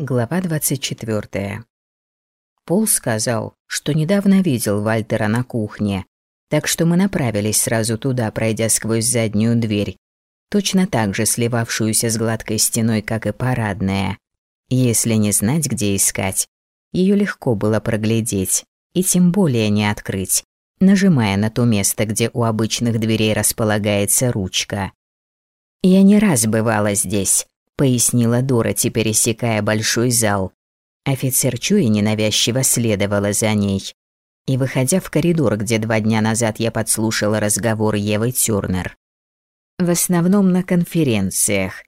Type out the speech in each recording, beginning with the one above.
Глава 24. Пол сказал, что недавно видел Вальтера на кухне, так что мы направились сразу туда, пройдя сквозь заднюю дверь, точно так же сливавшуюся с гладкой стеной, как и парадная. Если не знать, где искать, ее легко было проглядеть, и тем более не открыть, нажимая на то место, где у обычных дверей располагается ручка. Я не раз бывала здесь, пояснила Дороти, пересекая большой зал. Офицер Чуи ненавязчиво следовала за ней. И выходя в коридор, где два дня назад я подслушала разговор Евы Тёрнер. В основном на конференциях.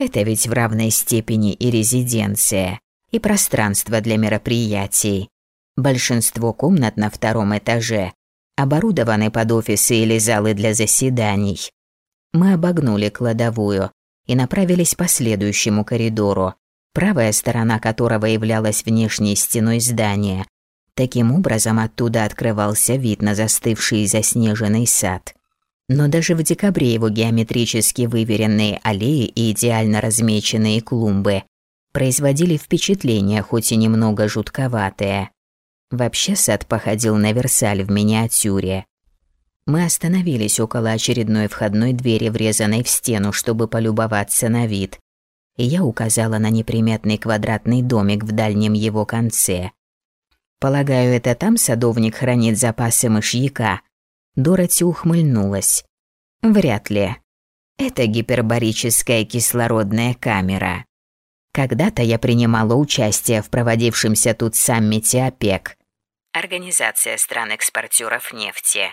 Это ведь в равной степени и резиденция, и пространство для мероприятий. Большинство комнат на втором этаже оборудованы под офисы или залы для заседаний. Мы обогнули кладовую, и направились по следующему коридору, правая сторона которого являлась внешней стеной здания. Таким образом, оттуда открывался вид на застывший заснеженный сад. Но даже в декабре его геометрически выверенные аллеи и идеально размеченные клумбы производили впечатление, хоть и немного жутковатое. Вообще сад походил на Версаль в миниатюре. Мы остановились около очередной входной двери, врезанной в стену, чтобы полюбоваться на вид. И я указала на неприметный квадратный домик в дальнем его конце. Полагаю, это там садовник хранит запасы мышьяка. Дороти ухмыльнулась. Вряд ли. Это гипербарическая кислородная камера. Когда-то я принимала участие в проводившемся тут саммите ОПЕК. Организация стран-экспортеров нефти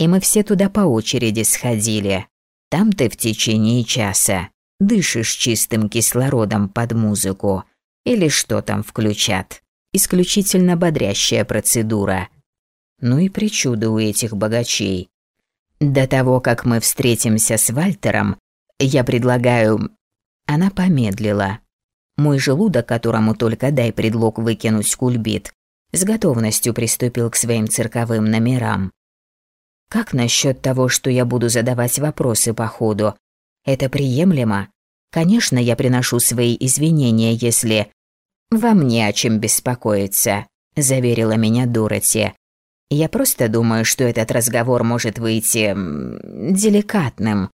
и мы все туда по очереди сходили. Там ты в течение часа дышишь чистым кислородом под музыку или что там включат. Исключительно бодрящая процедура. Ну и причуды у этих богачей. До того, как мы встретимся с Вальтером, я предлагаю... Она помедлила. Мой желудок, которому только дай предлог выкинуть кульбит, с готовностью приступил к своим цирковым номерам. Как насчет того, что я буду задавать вопросы по ходу? Это приемлемо? Конечно, я приношу свои извинения, если... «Вам не о чем беспокоиться», – заверила меня Дороти. «Я просто думаю, что этот разговор может выйти... деликатным.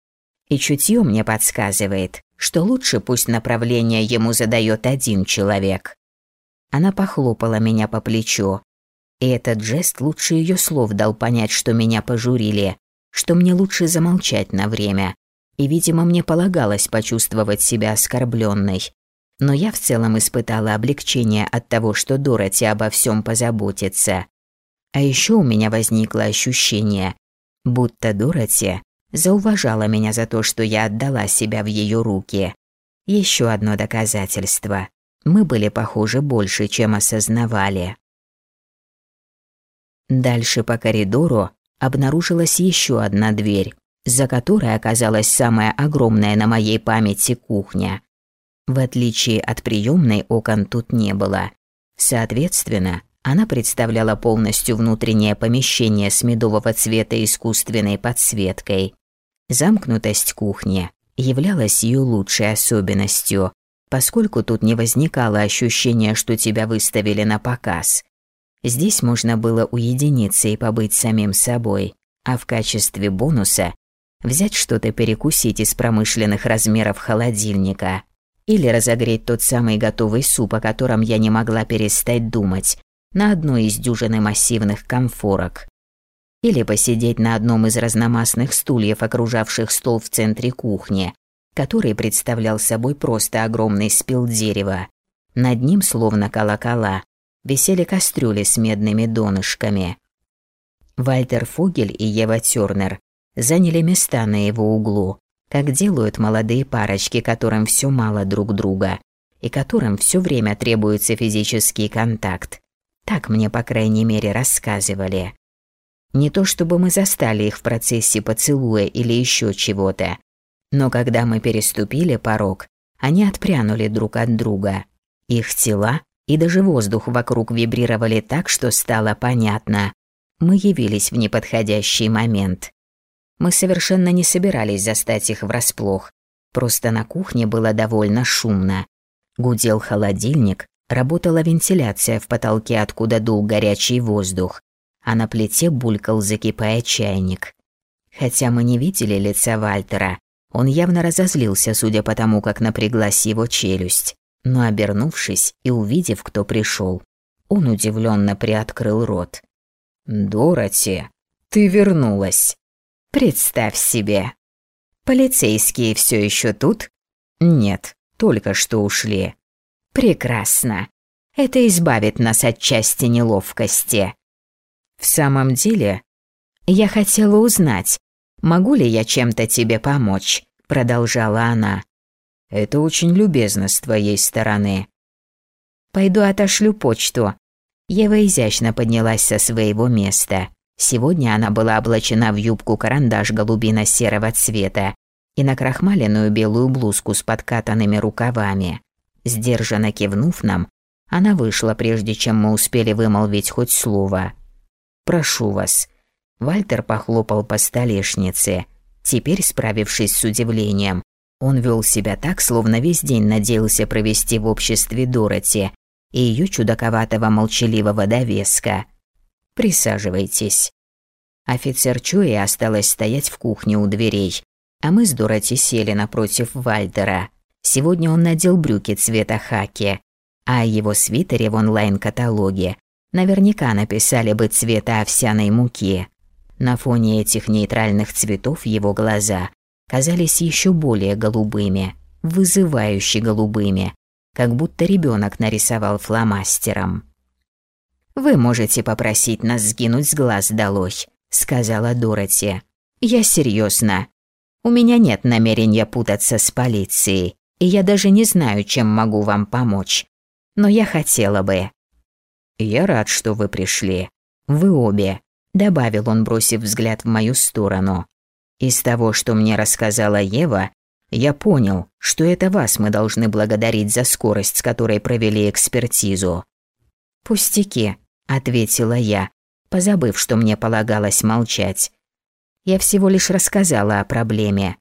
И чутье мне подсказывает, что лучше пусть направление ему задает один человек». Она похлопала меня по плечу. И этот жест лучше ее слов дал понять, что меня пожурили, что мне лучше замолчать на время. И, видимо, мне полагалось почувствовать себя оскорбленной. Но я в целом испытала облегчение от того, что Дороти обо всем позаботится. А еще у меня возникло ощущение, будто Дороти зауважала меня за то, что я отдала себя в ее руки. Еще одно доказательство. Мы были похожи больше, чем осознавали. Дальше по коридору обнаружилась еще одна дверь, за которой оказалась самая огромная на моей памяти кухня. В отличие от приемной, окон тут не было. Соответственно, она представляла полностью внутреннее помещение с медового цвета искусственной подсветкой. Замкнутость кухни являлась ее лучшей особенностью, поскольку тут не возникало ощущения, что тебя выставили на показ. Здесь можно было уединиться и побыть самим собой, а в качестве бонуса взять что-то перекусить из промышленных размеров холодильника или разогреть тот самый готовый суп, о котором я не могла перестать думать, на одной из дюжины массивных комфорок. Или посидеть на одном из разномастных стульев, окружавших стол в центре кухни, который представлял собой просто огромный спил дерева. Над ним, словно колокола, висели кастрюли с медными донышками. Вальтер Фогель и Ева Тёрнер заняли места на его углу, как делают молодые парочки, которым все мало друг друга и которым все время требуется физический контакт. Так мне, по крайней мере, рассказывали. Не то чтобы мы застали их в процессе поцелуя или еще чего-то, но когда мы переступили порог, они отпрянули друг от друга. Их тела и даже воздух вокруг вибрировали так, что стало понятно. Мы явились в неподходящий момент. Мы совершенно не собирались застать их врасплох. Просто на кухне было довольно шумно. Гудел холодильник, работала вентиляция в потолке, откуда дул горячий воздух, а на плите булькал, закипая чайник. Хотя мы не видели лица Вальтера, он явно разозлился, судя по тому, как напряглась его челюсть. Но обернувшись и увидев, кто пришел, он удивленно приоткрыл рот. «Дороти, ты вернулась!» «Представь себе!» «Полицейские все еще тут?» «Нет, только что ушли». «Прекрасно. Это избавит нас от части неловкости». «В самом деле, я хотела узнать, могу ли я чем-то тебе помочь?» Продолжала она. «Это очень любезно с твоей стороны». «Пойду отошлю почту». Ева изящно поднялась со своего места. Сегодня она была облачена в юбку-карандаш голубино-серого цвета и на крахмаленную белую блузку с подкатанными рукавами. Сдержанно кивнув нам, она вышла, прежде чем мы успели вымолвить хоть слово. «Прошу вас». Вальтер похлопал по столешнице. Теперь, справившись с удивлением, он вел себя так, словно весь день надеялся провести в обществе Дороти и ее чудаковатого молчаливого довеска. «Присаживайтесь». Офицер Чуи осталась стоять в кухне у дверей, а мы с Дороти сели напротив Вальтера. Сегодня он надел брюки цвета хаки, а о его свитере в онлайн-каталоге наверняка написали бы цвета овсяной муки. На фоне этих нейтральных цветов его глаза казались еще более голубыми, вызывающе голубыми, как будто ребенок нарисовал фломастером. «Вы можете попросить нас сгинуть с глаз долой», — сказала Дороти. «Я серьезно. У меня нет намерения путаться с полицией, и я даже не знаю, чем могу вам помочь. Но я хотела бы». «Я рад, что вы пришли. Вы обе добавил он, бросив взгляд в мою сторону. Из того, что мне рассказала Ева, я понял, что это вас мы должны благодарить за скорость, с которой провели экспертизу. Пустяки, ответила я, позабыв, что мне полагалось молчать. Я всего лишь рассказала о проблеме.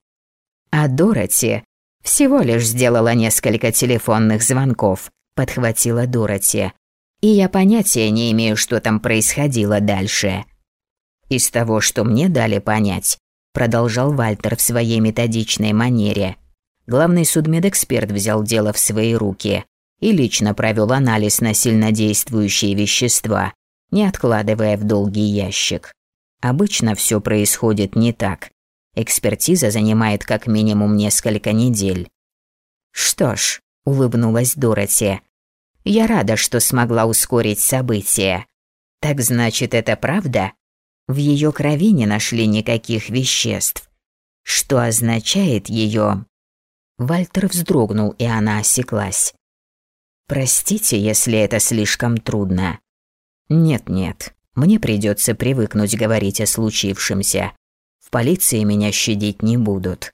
А Дороти всего лишь сделала несколько телефонных звонков, подхватила Дороти. И я понятия не имею, что там происходило дальше. Из того, что мне дали понять, продолжал Вальтер в своей методичной манере. Главный судмедэксперт взял дело в свои руки и лично провел анализ на сильнодействующие вещества, не откладывая в долгий ящик. Обычно все происходит не так. Экспертиза занимает как минимум несколько недель. Что ж, улыбнулась Дороти. Я рада, что смогла ускорить события. Так значит, это правда? В ее крови не нашли никаких веществ. Что означает ее? Вальтер вздрогнул, и она осеклась. Простите, если это слишком трудно. Нет-нет, мне придется привыкнуть говорить о случившемся. В полиции меня щадить не будут.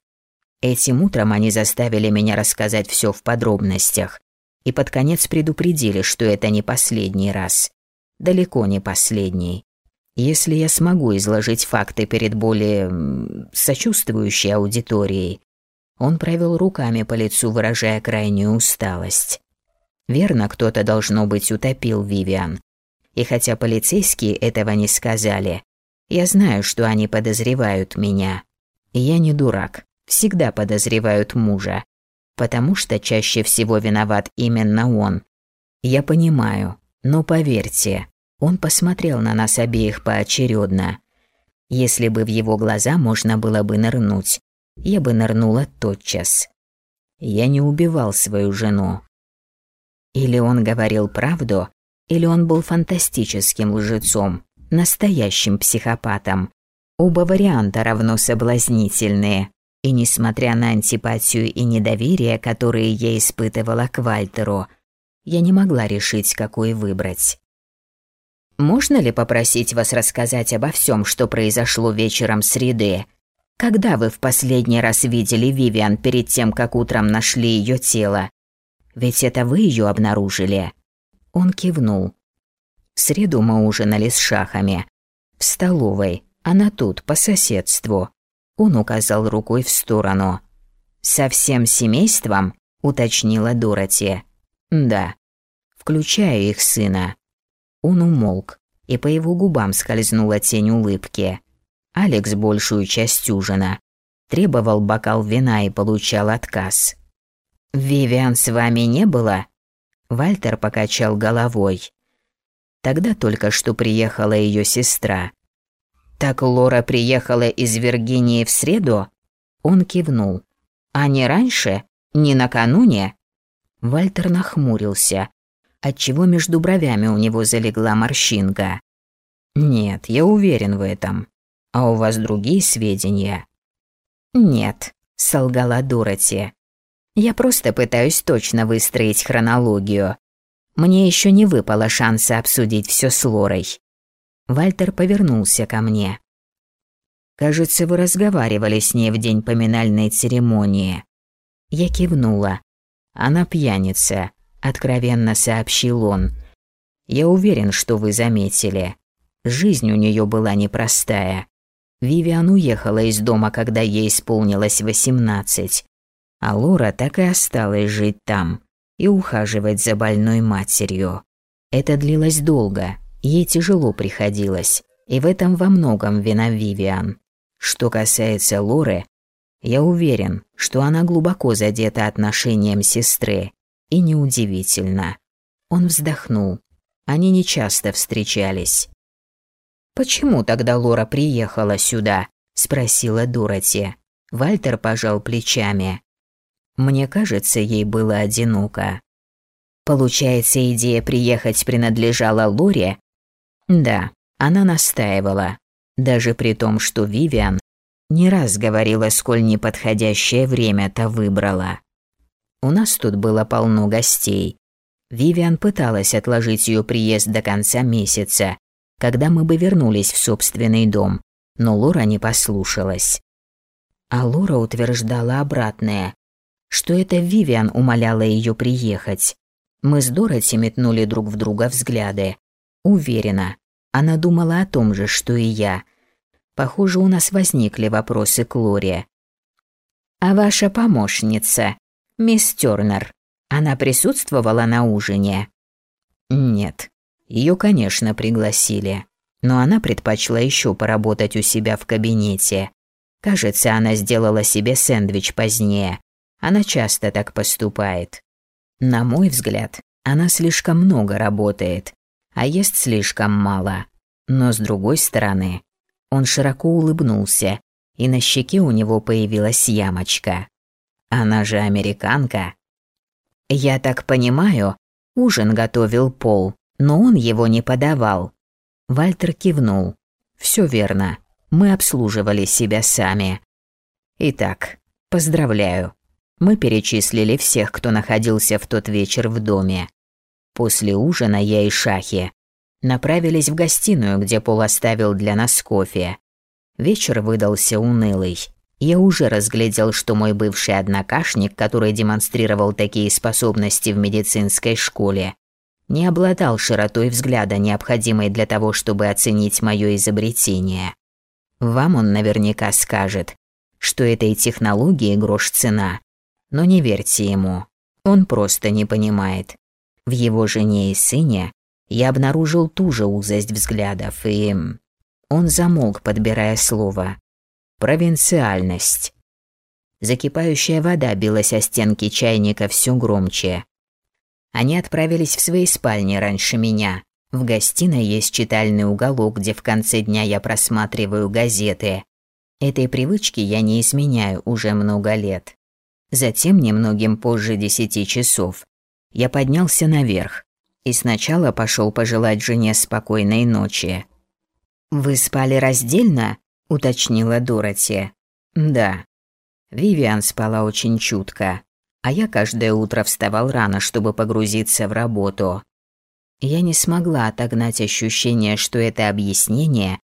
Этим утром они заставили меня рассказать все в подробностях и под конец предупредили, что это не последний раз. Далеко не последний. Если я смогу изложить факты перед более сочувствующей аудиторией, он провел руками по лицу, выражая крайнюю усталость. Верно, кто-то, должно быть, утопил Вивиан. И хотя полицейские этого не сказали, я знаю, что они подозревают меня. Я не дурак, всегда подозревают мужа, потому что чаще всего виноват именно он. Я понимаю, но поверьте, он посмотрел на нас обеих поочередно. Если бы в его глаза можно было бы нырнуть, я бы нырнула тотчас. Я не убивал свою жену. Или он говорил правду, или он был фантастическим лжецом, настоящим психопатом. Оба варианта равно соблазнительные. И несмотря на антипатию и недоверие, которые я испытывала к Вальтеру, я не могла решить, какой выбрать. Можно ли попросить вас рассказать обо всем, что произошло вечером среды? Когда вы в последний раз видели Вивиан перед тем, как утром нашли ее тело? Ведь это вы ее обнаружили?» Он кивнул. В среду мы ужинали с шахами. В столовой. Она тут, по соседству. Он указал рукой в сторону. «Со всем семейством?» – уточнила Дороти. Да, включая их сына. Он умолк, и по его губам скользнула тень улыбки. Алекс большую часть ужина. Требовал бокал вина и получал отказ. «Вивиан с вами не было?» Вальтер покачал головой. Тогда только что приехала ее сестра. «Так Лора приехала из Виргинии в среду?» Он кивнул. «А не раньше? Не накануне?» Вальтер нахмурился, отчего между бровями у него залегла морщинка. «Нет, я уверен в этом. А у вас другие сведения?» «Нет», — солгала Дороти. «Я просто пытаюсь точно выстроить хронологию. Мне еще не выпало шанса обсудить все с Лорой». Вальтер повернулся ко мне. «Кажется, вы разговаривали с ней в день поминальной церемонии». Я кивнула. «Она пьяница», – откровенно сообщил он. «Я уверен, что вы заметили. Жизнь у нее была непростая. Вивиан уехала из дома, когда ей исполнилось восемнадцать, а Лора так и осталась жить там и ухаживать за больной матерью. Это длилось долго, ей тяжело приходилось, и в этом во многом вина Вивиан. Что касается Лоры, я уверен, что она глубоко задета отношением сестры. И неудивительно. Он вздохнул. Они нечасто встречались. «Почему тогда Лора приехала сюда?» – спросила Дороти. Вальтер пожал плечами. Мне кажется, ей было одиноко. Получается, идея приехать принадлежала Лоре? Да, она настаивала. Даже при том, что Вивиан не раз говорила, сколь неподходящее время-то выбрала. У нас тут было полно гостей. Вивиан пыталась отложить ее приезд до конца месяца, когда мы бы вернулись в собственный дом, но Лора не послушалась. А Лора утверждала обратное, что это Вивиан умоляла ее приехать. Мы с Дороти метнули друг в друга взгляды. Уверена, она думала о том же, что и я – Похоже, у нас возникли вопросы к Лоре. «А ваша помощница, мисс Тёрнер, она присутствовала на ужине?» «Нет. Ее, конечно, пригласили. Но она предпочла еще поработать у себя в кабинете. Кажется, она сделала себе сэндвич позднее. Она часто так поступает. На мой взгляд, она слишком много работает, а ест слишком мало. Но с другой стороны, он широко улыбнулся, и на щеке у него появилась ямочка. Она же американка. Я так понимаю, ужин готовил Пол, но он его не подавал. Вальтер кивнул. Все верно. Мы обслуживали себя сами. Итак, поздравляю. Мы перечислили всех, кто находился в тот вечер в доме. После ужина я и Шахи Направились в гостиную, где Пол оставил для нас кофе. Вечер выдался унылый. Я уже разглядел, что мой бывший однокашник, который демонстрировал такие способности в медицинской школе, не обладал широтой взгляда, необходимой для того, чтобы оценить мое изобретение. Вам он наверняка скажет, что этой технологии грош цена, но не верьте ему. Он просто не понимает. В его жене и сыне я обнаружил ту же узость взглядов, и... Он замолк, подбирая слово. Провинциальность. Закипающая вода билась о стенки чайника все громче. Они отправились в свои спальни раньше меня. В гостиной есть читальный уголок, где в конце дня я просматриваю газеты. Этой привычки я не изменяю уже много лет. Затем, немногим позже десяти часов, я поднялся наверх, и сначала пошел пожелать жене спокойной ночи. «Вы спали раздельно?» – уточнила Дороти. «Да». Вивиан спала очень чутко, а я каждое утро вставал рано, чтобы погрузиться в работу. Я не смогла отогнать ощущение, что это объяснение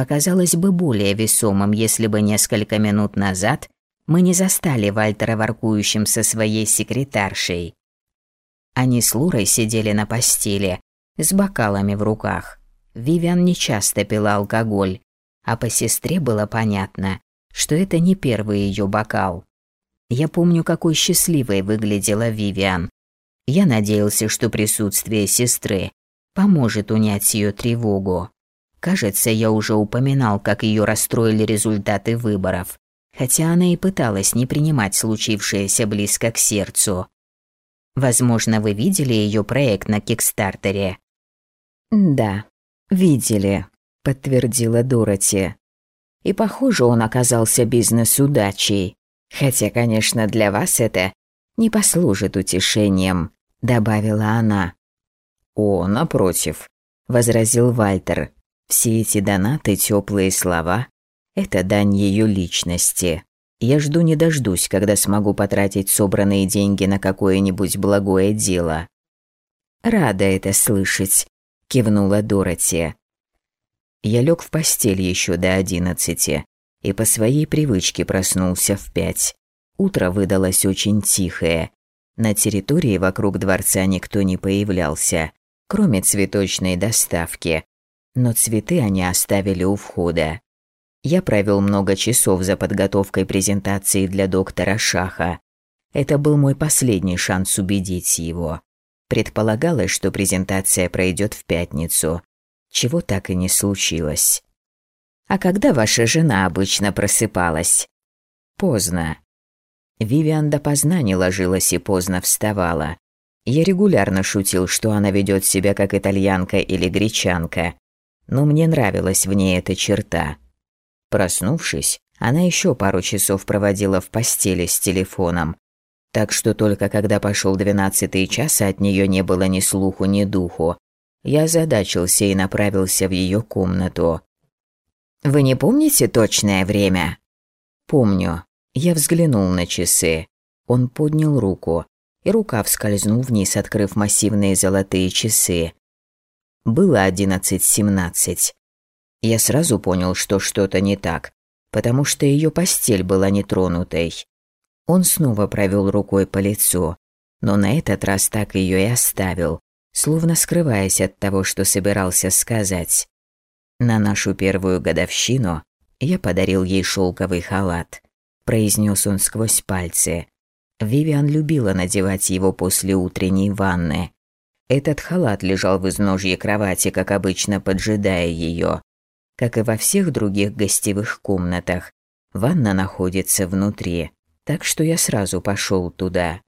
показалось бы более весомым, если бы несколько минут назад мы не застали Вальтера воркующим со своей секретаршей. Они с Лурой сидели на постели, с бокалами в руках. Вивиан нечасто пила алкоголь, а по сестре было понятно, что это не первый ее бокал. Я помню, какой счастливой выглядела Вивиан. Я надеялся, что присутствие сестры поможет унять ее тревогу. Кажется, я уже упоминал, как ее расстроили результаты выборов, хотя она и пыталась не принимать случившееся близко к сердцу. Возможно, вы видели ее проект на Кикстартере? Да, видели, подтвердила Дороти. И похоже, он оказался бизнес-удачей. Хотя, конечно, для вас это не послужит утешением, добавила она. О, напротив, возразил Вальтер. Все эти донаты, теплые слова это дань ее личности. Я жду не дождусь, когда смогу потратить собранные деньги на какое-нибудь благое дело. Рада это слышать, кивнула Дороти. Я лег в постель еще до одиннадцати и по своей привычке проснулся в пять. Утро выдалось очень тихое. На территории вокруг дворца никто не появлялся, кроме цветочной доставки. Но цветы они оставили у входа. Я провел много часов за подготовкой презентации для доктора Шаха. Это был мой последний шанс убедить его. Предполагалось, что презентация пройдет в пятницу, чего так и не случилось. А когда ваша жена обычно просыпалась? Поздно. Вивиан допоздна не ложилась и поздно вставала. Я регулярно шутил, что она ведет себя как итальянка или гречанка, но мне нравилась в ней эта черта. Проснувшись, она еще пару часов проводила в постели с телефоном, так что только когда пошел двенадцатый час, от нее не было ни слуху, ни духу. Я озадачился и направился в ее комнату. Вы не помните точное время? Помню. Я взглянул на часы. Он поднял руку, и рука вскользнул вниз, открыв массивные золотые часы. Было одиннадцать семнадцать. Я сразу понял, что что-то не так, потому что ее постель была нетронутой. Он снова провел рукой по лицу, но на этот раз так ее и оставил, словно скрываясь от того, что собирался сказать. На нашу первую годовщину я подарил ей шелковый халат, произнес он сквозь пальцы. Вивиан любила надевать его после утренней ванны. Этот халат лежал в изножье кровати, как обычно, поджидая ее. Как и во всех других гостевых комнатах, ванна находится внутри, так что я сразу пошел туда.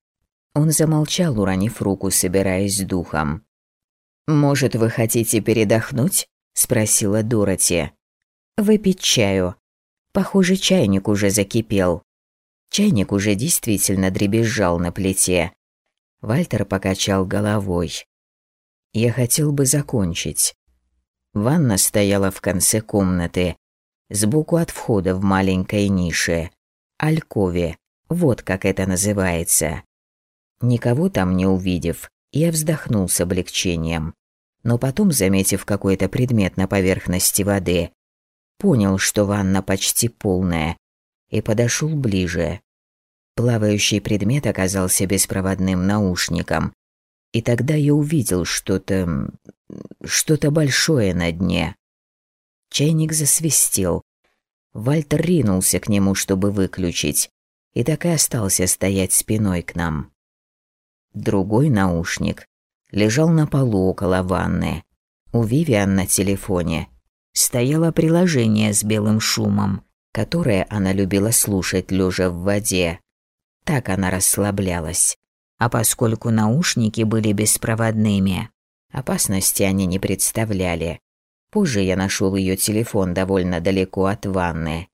Он замолчал, уронив руку, собираясь с духом. «Может, вы хотите передохнуть?» – спросила Дороти. «Выпить чаю. Похоже, чайник уже закипел». Чайник уже действительно дребезжал на плите. Вальтер покачал головой. «Я хотел бы закончить». Ванна стояла в конце комнаты, сбоку от входа в маленькой нише. Алькове, вот как это называется. Никого там не увидев, я вздохнул с облегчением но потом, заметив какой-то предмет на поверхности воды, понял, что ванна почти полная, и подошел ближе. Плавающий предмет оказался беспроводным наушником, и тогда я увидел что-то... что-то большое на дне. Чайник засвистел. Вальтер ринулся к нему, чтобы выключить, и так и остался стоять спиной к нам. Другой наушник лежал на полу около ванны. У Вивиан на телефоне стояло приложение с белым шумом, которое она любила слушать, лежа в воде. Так она расслаблялась. А поскольку наушники были беспроводными, опасности они не представляли. Позже я нашел ее телефон довольно далеко от ванны.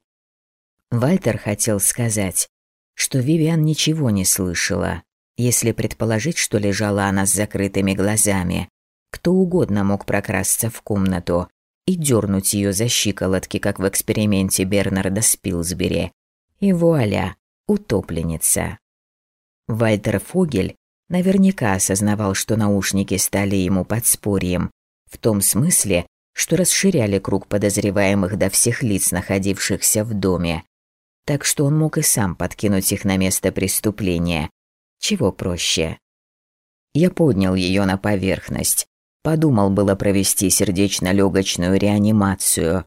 Вальтер хотел сказать, что Вивиан ничего не слышала, если предположить, что лежала она с закрытыми глазами, кто угодно мог прокрасться в комнату и дернуть ее за щиколотки, как в эксперименте Бернарда Спилсбери. И вуаля, утопленница. Вальтер Фогель наверняка осознавал, что наушники стали ему подспорьем, в том смысле, что расширяли круг подозреваемых до всех лиц, находившихся в доме. Так что он мог и сам подкинуть их на место преступления, чего проще? Я поднял ее на поверхность. Подумал было провести сердечно-легочную реанимацию,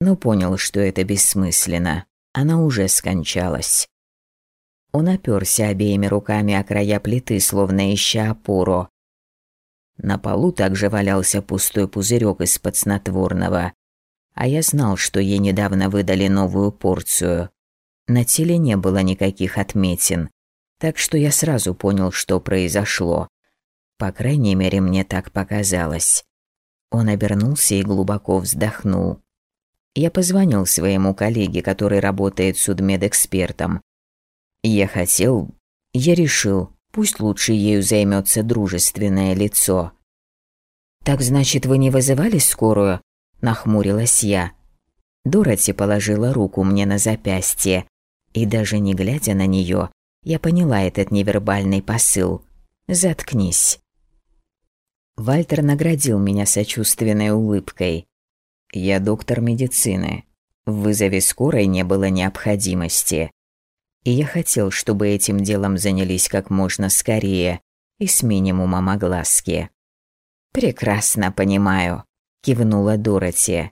но понял, что это бессмысленно. Она уже скончалась. Он оперся обеими руками о края плиты, словно ища опору. На полу также валялся пустой пузырек из-под снотворного. А я знал, что ей недавно выдали новую порцию. На теле не было никаких отметин, так что я сразу понял, что произошло. По крайней мере, мне так показалось. Он обернулся и глубоко вздохнул. Я позвонил своему коллеге, который работает судмедэкспертом. Я хотел... Я решил, пусть лучше ею займется дружественное лицо. «Так значит, вы не вызывали скорую?» – нахмурилась я. Дороти положила руку мне на запястье, и даже не глядя на нее, я поняла этот невербальный посыл. «Заткнись». Вальтер наградил меня сочувственной улыбкой. «Я доктор медицины. В вызове скорой не было необходимости. И я хотел, чтобы этим делом занялись как можно скорее и с минимумом огласки». «Прекрасно понимаю», – кивнула Дороти.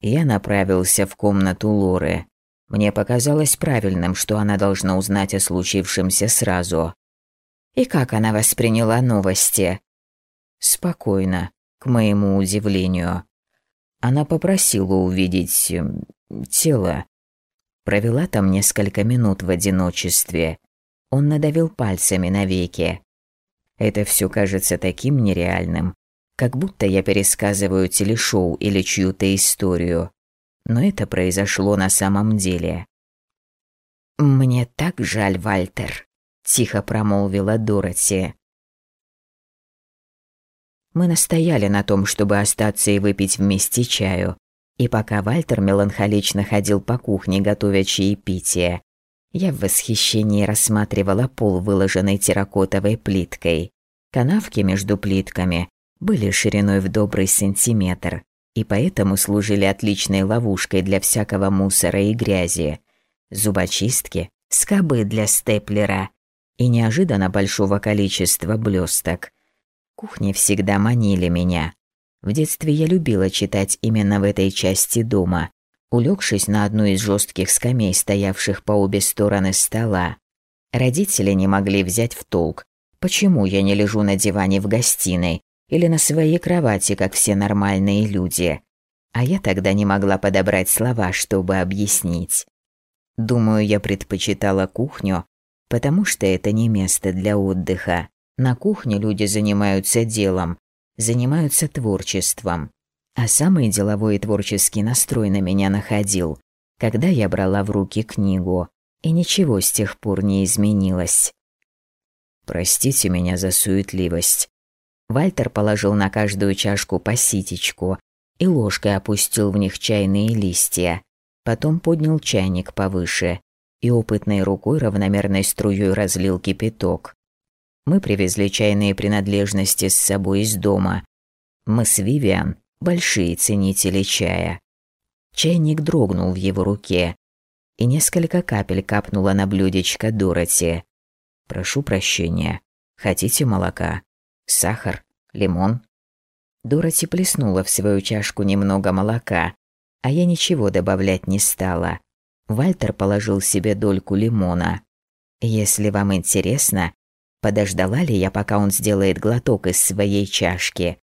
Я направился в комнату Лоры. Мне показалось правильным, что она должна узнать о случившемся сразу. И как она восприняла новости? Спокойно, к моему удивлению. Она попросила увидеть э, тело. Провела там несколько минут в одиночестве. Он надавил пальцами на веки. Это все кажется таким нереальным, как будто я пересказываю телешоу или чью-то историю но это произошло на самом деле. «Мне так жаль, Вальтер», – тихо промолвила Дороти. Мы настояли на том, чтобы остаться и выпить вместе чаю, и пока Вальтер меланхолично ходил по кухне, готовя чаепитие, я в восхищении рассматривала пол, выложенный терракотовой плиткой. Канавки между плитками были шириной в добрый сантиметр, и поэтому служили отличной ловушкой для всякого мусора и грязи. Зубочистки, скобы для степлера и неожиданно большого количества блесток. Кухни всегда манили меня. В детстве я любила читать именно в этой части дома, улегшись на одну из жестких скамей, стоявших по обе стороны стола. Родители не могли взять в толк, почему я не лежу на диване в гостиной, или на своей кровати, как все нормальные люди. А я тогда не могла подобрать слова, чтобы объяснить. Думаю, я предпочитала кухню, потому что это не место для отдыха. На кухне люди занимаются делом, занимаются творчеством. А самый деловой и творческий настрой на меня находил, когда я брала в руки книгу, и ничего с тех пор не изменилось. Простите меня за суетливость. Вальтер положил на каждую чашку по ситечку и ложкой опустил в них чайные листья. Потом поднял чайник повыше и опытной рукой равномерной струей разлил кипяток. Мы привезли чайные принадлежности с собой из дома. Мы с Вивиан – большие ценители чая. Чайник дрогнул в его руке, и несколько капель капнуло на блюдечко Дороти. «Прошу прощения. Хотите молока?» Сахар, лимон. Дороти плеснула в свою чашку немного молока, а я ничего добавлять не стала. Вальтер положил себе дольку лимона. Если вам интересно, подождала ли я, пока он сделает глоток из своей чашки,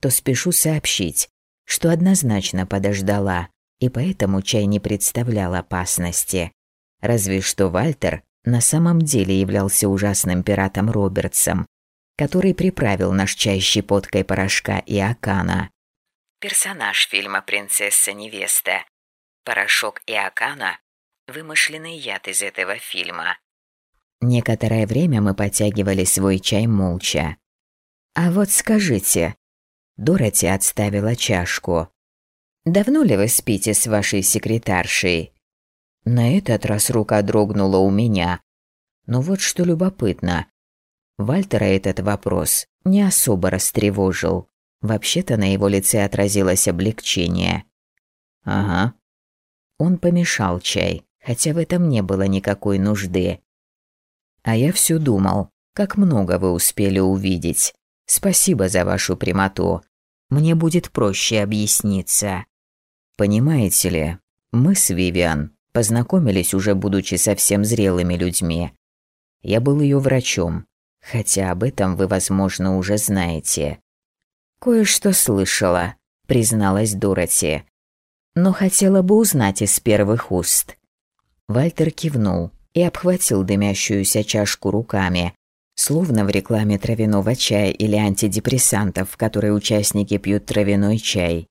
то спешу сообщить, что однозначно подождала, и поэтому чай не представлял опасности. Разве что Вальтер на самом деле являлся ужасным пиратом Робертсом, который приправил наш чай щепоткой порошка и акана. Персонаж фильма «Принцесса-невеста». Порошок и акана – вымышленный яд из этого фильма. Некоторое время мы потягивали свой чай молча. «А вот скажите...» Дороти отставила чашку. «Давно ли вы спите с вашей секретаршей?» На этот раз рука дрогнула у меня. Но вот что любопытно. Вальтера этот вопрос не особо растревожил. Вообще-то на его лице отразилось облегчение. «Ага». Он помешал чай, хотя в этом не было никакой нужды. «А я все думал, как много вы успели увидеть. Спасибо за вашу прямоту. Мне будет проще объясниться. Понимаете ли, мы с Вивиан Познакомились уже будучи совсем зрелыми людьми. Я был ее врачом, хотя об этом вы, возможно, уже знаете. Кое-что слышала, призналась Дороти. Но хотела бы узнать из первых уст. Вальтер кивнул и обхватил дымящуюся чашку руками, словно в рекламе травяного чая или антидепрессантов, в которой участники пьют травяной чай.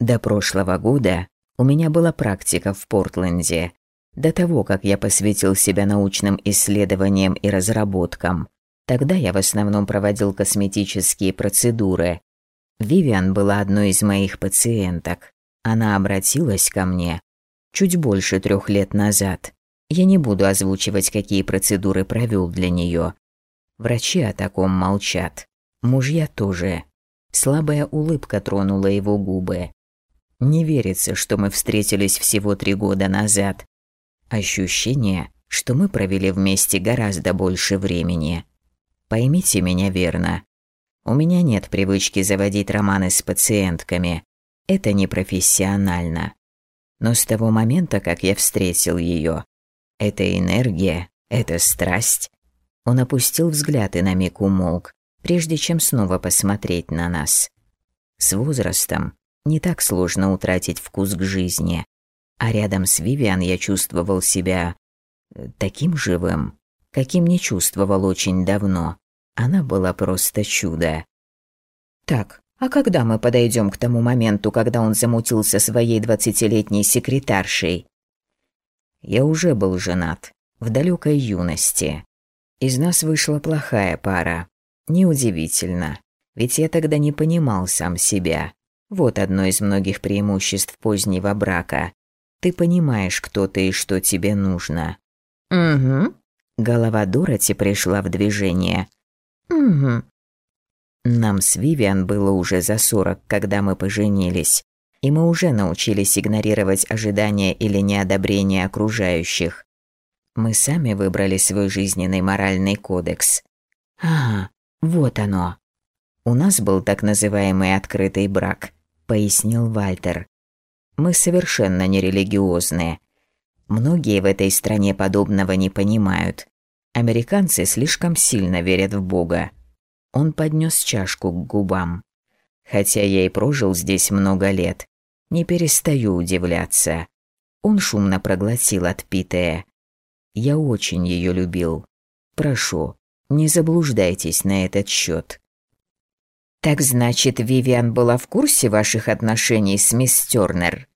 До прошлого года у меня была практика в Портленде. До того, как я посвятил себя научным исследованиям и разработкам. Тогда я в основном проводил косметические процедуры. Вивиан была одной из моих пациенток. Она обратилась ко мне чуть больше трех лет назад. Я не буду озвучивать, какие процедуры провел для нее. Врачи о таком молчат. Мужья тоже. Слабая улыбка тронула его губы. Не верится, что мы встретились всего три года назад. Ощущение, что мы провели вместе гораздо больше времени. Поймите меня верно. У меня нет привычки заводить романы с пациентками. Это непрофессионально. Но с того момента, как я встретил ее, эта энергия, эта страсть. Он опустил взгляд и на миг умолк, прежде чем снова посмотреть на нас. С возрастом не так сложно утратить вкус к жизни, а рядом с Вивиан я чувствовал себя э, таким живым, каким не чувствовал очень давно. Она была просто чудо. Так, а когда мы подойдем к тому моменту, когда он замутился своей двадцатилетней секретаршей? Я уже был женат, в далекой юности. Из нас вышла плохая пара. Неудивительно, ведь я тогда не понимал сам себя. Вот одно из многих преимуществ позднего брака. Ты понимаешь, кто ты и что тебе нужно. Угу. Голова Дороти пришла в движение. Угу. Нам с Вивиан было уже за сорок, когда мы поженились и мы уже научились игнорировать ожидания или неодобрения окружающих. Мы сами выбрали свой жизненный моральный кодекс. А, вот оно. У нас был так называемый открытый брак, пояснил Вальтер. Мы совершенно не религиозные. Многие в этой стране подобного не понимают. Американцы слишком сильно верят в Бога. Он поднес чашку к губам. Хотя я и прожил здесь много лет, не перестаю удивляться. Он шумно проглотил отпитое. Я очень ее любил. Прошу, не заблуждайтесь на этот счет. Так значит, Вивиан была в курсе ваших отношений с мисс Тернер?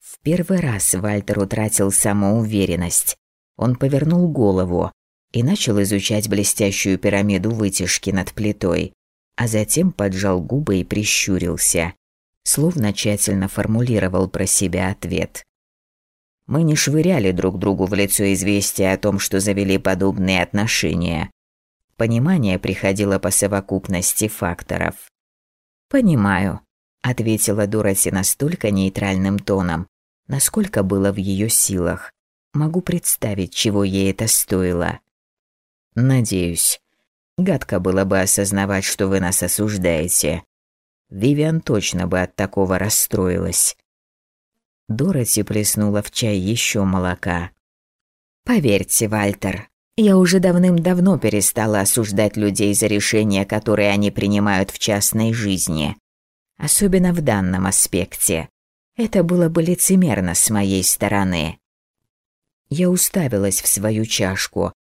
В первый раз Вальтер утратил самоуверенность. Он повернул голову и начал изучать блестящую пирамиду вытяжки над плитой, а затем поджал губы и прищурился словно тщательно формулировал про себя ответ. Мы не швыряли друг другу в лицо известия о том, что завели подобные отношения. Понимание приходило по совокупности факторов. «Понимаю», – ответила Дороти настолько нейтральным тоном, насколько было в ее силах. Могу представить, чего ей это стоило. «Надеюсь. Гадко было бы осознавать, что вы нас осуждаете. Вивиан точно бы от такого расстроилась. Дороти плеснула в чай еще молока. «Поверьте, Вальтер, я уже давным-давно перестала осуждать людей за решения, которые они принимают в частной жизни. Особенно в данном аспекте. Это было бы лицемерно с моей стороны». Я уставилась в свою чашку,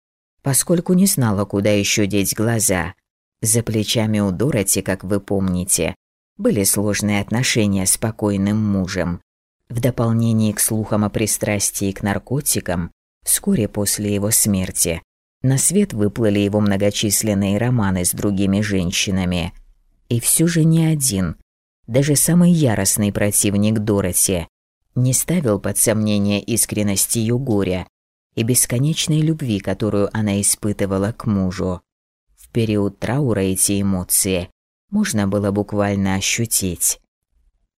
поскольку не знала, куда еще деть глаза. За плечами у Дороти, как вы помните, были сложные отношения с покойным мужем. В дополнение к слухам о пристрастии к наркотикам, вскоре после его смерти, на свет выплыли его многочисленные романы с другими женщинами. И все же ни один, даже самый яростный противник Дороти, не ставил под сомнение искренность ее горя и бесконечной любви, которую она испытывала к мужу. В период траура эти эмоции можно было буквально ощутить.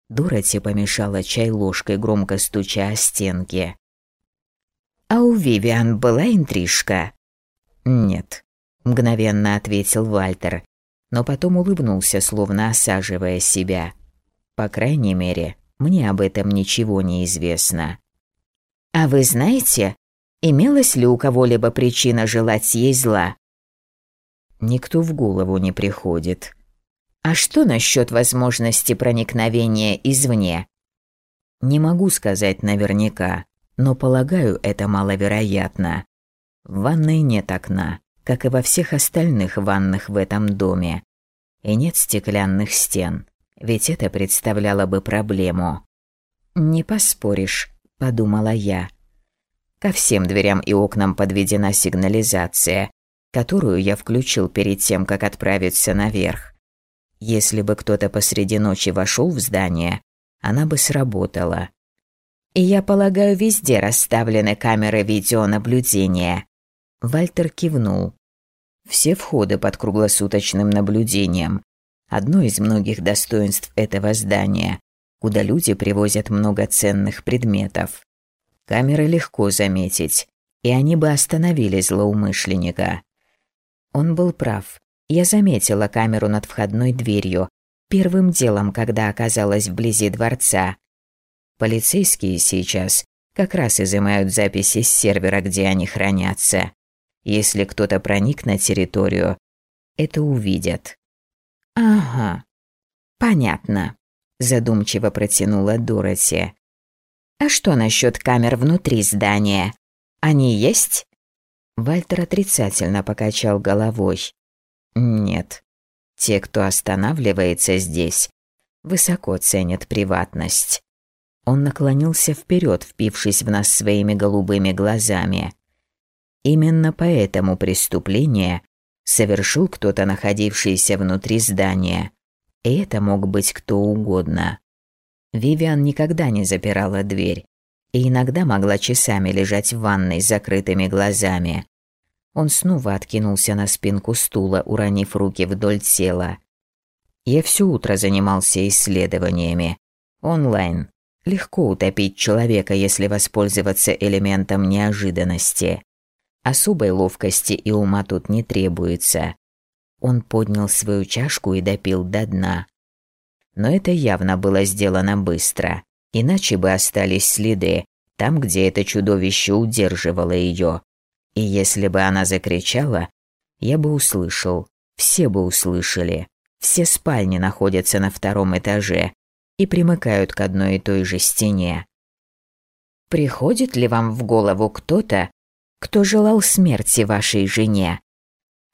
Дороти помешала чай ложкой, громко стуча о стенки. «А у Вивиан была интрижка?» «Нет», – мгновенно ответил Вальтер, но потом улыбнулся, словно осаживая себя. «По крайней мере, мне об этом ничего не известно». «А вы знаете, имелась ли у кого-либо причина желать ей зла?» Никто в голову не приходит. А что насчет возможности проникновения извне? Не могу сказать наверняка, но полагаю, это маловероятно. В ванной нет окна, как и во всех остальных ваннах в этом доме. И нет стеклянных стен, ведь это представляло бы проблему. «Не поспоришь», – подумала я. Ко всем дверям и окнам подведена сигнализация, которую я включил перед тем, как отправиться наверх. Если бы кто-то посреди ночи вошел в здание, она бы сработала. И я полагаю, везде расставлены камеры видеонаблюдения. Вальтер кивнул. Все входы под круглосуточным наблюдением. Одно из многих достоинств этого здания куда люди привозят много ценных предметов. Камеры легко заметить, и они бы остановили злоумышленника. Он был прав. Я заметила камеру над входной дверью, первым делом, когда оказалась вблизи дворца. Полицейские сейчас как раз изымают записи с сервера, где они хранятся. Если кто-то проник на территорию, это увидят. Ага. Понятно задумчиво протянула Дороти. А что насчет камер внутри здания? Они есть? Вальтер отрицательно покачал головой. Нет. Те, кто останавливается здесь, высоко ценят приватность. Он наклонился вперед, впившись в нас своими голубыми глазами. Именно поэтому преступление совершил кто-то, находившийся внутри здания. И это мог быть кто угодно. Вивиан никогда не запирала дверь и иногда могла часами лежать в ванной с закрытыми глазами. Он снова откинулся на спинку стула, уронив руки вдоль тела. Я все утро занимался исследованиями. Онлайн. Легко утопить человека, если воспользоваться элементом неожиданности. Особой ловкости и ума тут не требуется. Он поднял свою чашку и допил до дна. Но это явно было сделано быстро, иначе бы остались следы там, где это чудовище удерживало ее. И если бы она закричала, я бы услышал, все бы услышали. Все спальни находятся на втором этаже и примыкают к одной и той же стене. Приходит ли вам в голову кто-то, кто желал смерти вашей жене?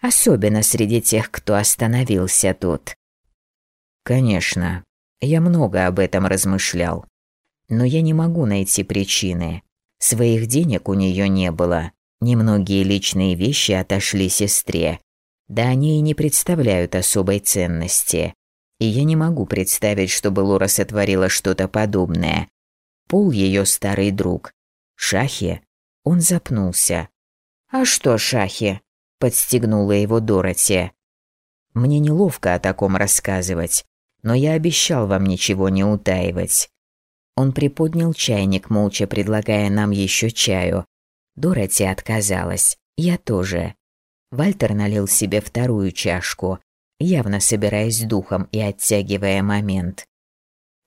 особенно среди тех, кто остановился тут. Конечно, я много об этом размышлял, но я не могу найти причины. Своих денег у нее не было, немногие личные вещи отошли сестре, да они и не представляют особой ценности. И я не могу представить, чтобы Лора сотворила что-то подобное. Пол ее старый друг. Шахи? Он запнулся. «А что Шахи?» подстегнула его Дороти. Мне неловко о таком рассказывать, но я обещал вам ничего не утаивать. Он приподнял чайник, молча предлагая нам еще чаю. Дороти отказалась, я тоже. Вальтер налил себе вторую чашку, явно собираясь духом и оттягивая момент.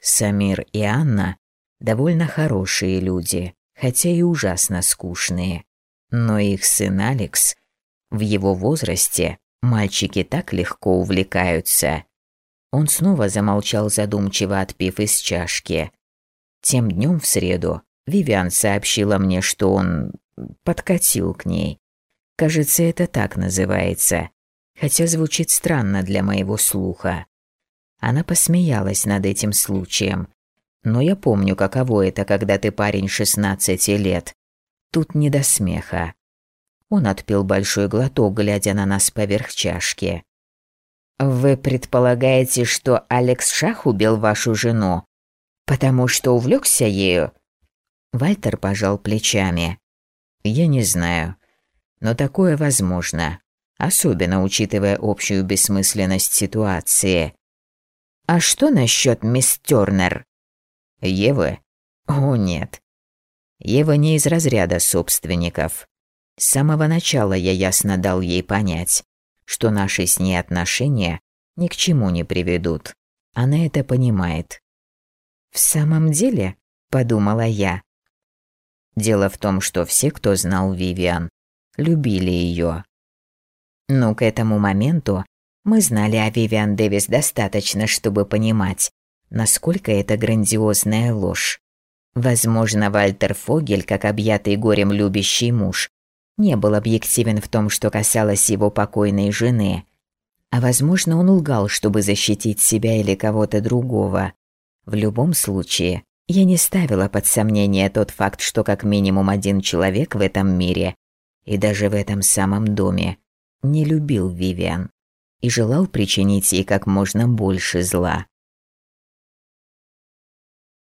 Самир и Анна довольно хорошие люди, хотя и ужасно скучные. Но их сын Алекс в его возрасте мальчики так легко увлекаются. Он снова замолчал задумчиво, отпив из чашки. Тем днем в среду Вивиан сообщила мне, что он подкатил к ней. Кажется, это так называется, хотя звучит странно для моего слуха. Она посмеялась над этим случаем. Но я помню, каково это, когда ты парень 16 лет. Тут не до смеха. Он отпил большой глоток, глядя на нас поверх чашки. «Вы предполагаете, что Алекс Шах убил вашу жену, потому что увлекся ею?» Вальтер пожал плечами. «Я не знаю, но такое возможно, особенно учитывая общую бессмысленность ситуации». «А что насчет мисс Тернер?» «Евы? О, нет. Ева не из разряда собственников. С самого начала я ясно дал ей понять, что наши с ней отношения ни к чему не приведут. Она это понимает. «В самом деле?» – подумала я. Дело в том, что все, кто знал Вивиан, любили ее. Но к этому моменту мы знали о Вивиан Дэвис достаточно, чтобы понимать, насколько это грандиозная ложь. Возможно, Вальтер Фогель, как объятый горем любящий муж, не был объективен в том, что касалось его покойной жены. А возможно, он лгал, чтобы защитить себя или кого-то другого. В любом случае, я не ставила под сомнение тот факт, что как минимум один человек в этом мире, и даже в этом самом доме, не любил Вивиан и желал причинить ей как можно больше зла.